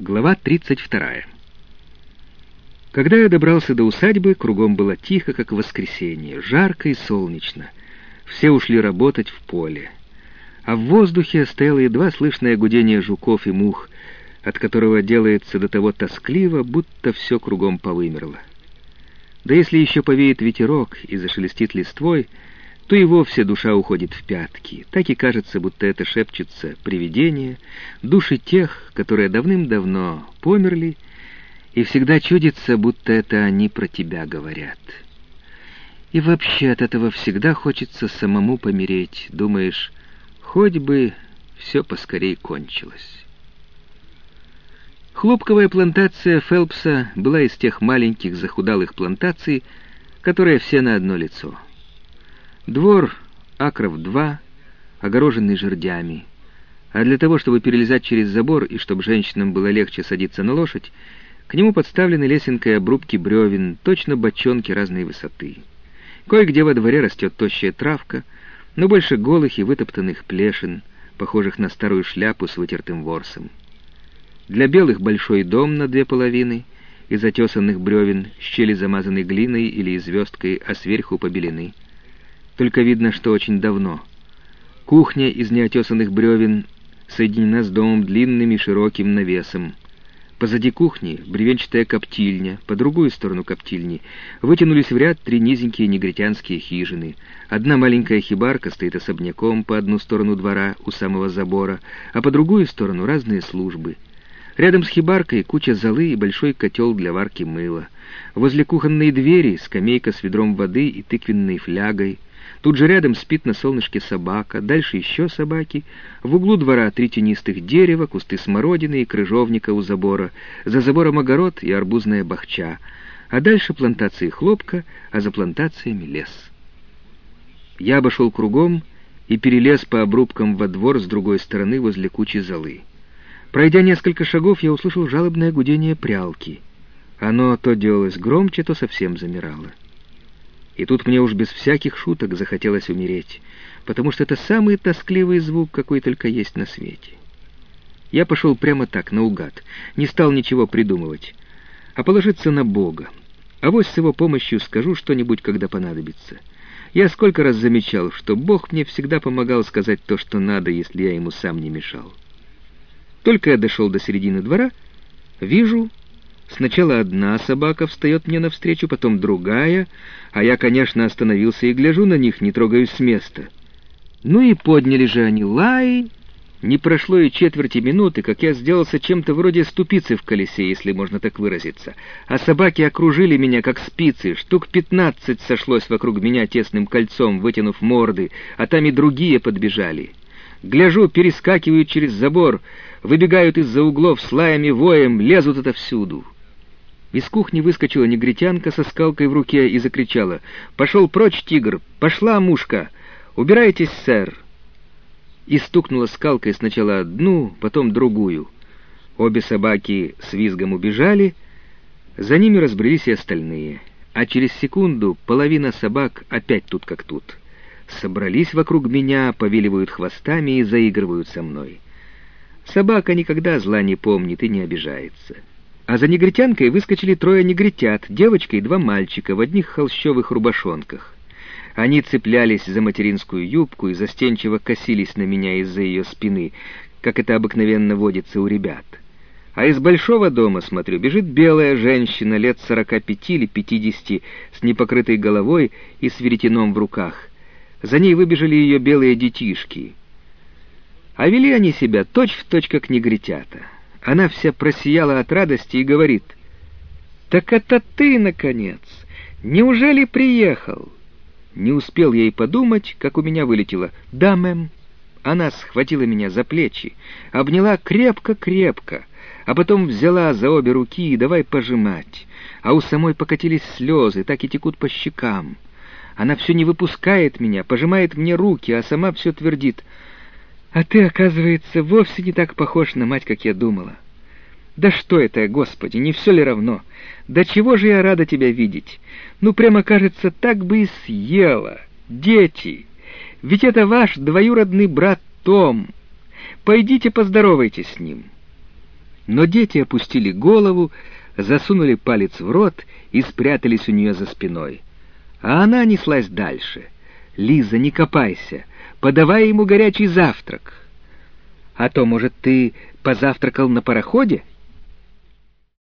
Глава 32. Когда я добрался до усадьбы, кругом было тихо, как в воскресенье, жарко и солнечно. Все ушли работать в поле. А в воздухе стояло едва слышное гудение жуков и мух, от которого делается до того тоскливо, будто все кругом повымерло. Да если еще повеет ветерок и зашелестит листвой, то и вовсе душа уходит в пятки. Так и кажется, будто это шепчутся привидения, души тех, которые давным-давно померли, и всегда чудится, будто это они про тебя говорят. И вообще от этого всегда хочется самому помереть. Думаешь, хоть бы все поскорей кончилось. Хлопковая плантация Фелпса была из тех маленьких захудалых плантаций, которые все на одно лицо — Двор акров два, огороженный жердями. А для того, чтобы перелезать через забор и чтобы женщинам было легче садиться на лошадь, к нему подставлены лесенкой обрубки бревен, точно бочонки разной высоты. Кое-где во дворе растет тощая травка, но больше голых и вытоптанных плешин, похожих на старую шляпу с вытертым ворсом. Для белых большой дом на две половины, из отесанных бревен, щели замазаны глиной или звездкой, а сверху побелены только видно, что очень давно. Кухня из неотесанных бревен соединена с домом длинным и широким навесом. Позади кухни бревенчатая коптильня, по другую сторону коптильни вытянулись в ряд три низенькие негритянские хижины. Одна маленькая хибарка стоит особняком по одну сторону двора у самого забора, а по другую сторону разные службы. Рядом с хибаркой куча золы и большой котел для варки мыла. Возле кухонной двери скамейка с ведром воды и тыквенной флягой — Тут же рядом спит на солнышке собака, дальше еще собаки. В углу двора три тенистых дерева, кусты смородины и крыжовника у забора. За забором огород и арбузная бахча. А дальше плантации хлопка, а за плантациями лес. Я обошел кругом и перелез по обрубкам во двор с другой стороны возле кучи золы. Пройдя несколько шагов, я услышал жалобное гудение прялки. Оно то делалось громче, то совсем замирало. И тут мне уж без всяких шуток захотелось умереть, потому что это самый тоскливый звук, какой только есть на свете. Я пошел прямо так, наугад, не стал ничего придумывать, а положиться на Бога. А вот с его помощью скажу что-нибудь, когда понадобится. Я сколько раз замечал, что Бог мне всегда помогал сказать то, что надо, если я ему сам не мешал. Только я дошел до середины двора, вижу, Сначала одна собака встает мне навстречу, потом другая, а я, конечно, остановился и гляжу на них, не трогаюсь с места. Ну и подняли же они лай. Не прошло и четверти минуты, как я сделался чем-то вроде ступицы в колесе, если можно так выразиться. А собаки окружили меня, как спицы. Штук пятнадцать сошлось вокруг меня тесным кольцом, вытянув морды, а там и другие подбежали. Гляжу, перескакивают через забор, выбегают из-за углов с лаями воем, лезут отовсюду. Из кухни выскочила негритянка со скалкой в руке и закричала. «Пошел прочь, тигр! Пошла, мушка! Убирайтесь, сэр!» И стукнула скалкой сначала одну, потом другую. Обе собаки с визгом убежали, за ними разбрелись и остальные. А через секунду половина собак опять тут как тут. Собрались вокруг меня, повиливают хвостами и заигрывают со мной. Собака никогда зла не помнит и не обижается. А за негритянкой выскочили трое негритят, девочка и два мальчика в одних холщовых рубашонках. Они цеплялись за материнскую юбку и застенчиво косились на меня из-за ее спины, как это обыкновенно водится у ребят. А из большого дома, смотрю, бежит белая женщина лет сорока пяти или пятидесяти с непокрытой головой и с веретеном в руках. За ней выбежали ее белые детишки. А вели они себя точь-в-точь, точь, как негритята. Она вся просияла от радости и говорит, «Так это ты, наконец! Неужели приехал?» Не успел ей подумать, как у меня вылетело «Да, мэм». Она схватила меня за плечи, обняла крепко-крепко, а потом взяла за обе руки и давай пожимать, а у самой покатились слезы, так и текут по щекам. Она все не выпускает меня, пожимает мне руки, а сама все твердит — а ты, оказывается, вовсе не так похож на мать, как я думала. Да что это, Господи, не все ли равно? Да чего же я рада тебя видеть? Ну, прямо кажется, так бы и съела. Дети! Ведь это ваш двоюродный брат Том. Пойдите поздоровайтесь с ним». Но дети опустили голову, засунули палец в рот и спрятались у нее за спиной. А она неслась дальше. «Лиза, не копайся, подавай ему горячий завтрак». «А то, может, ты позавтракал на пароходе?»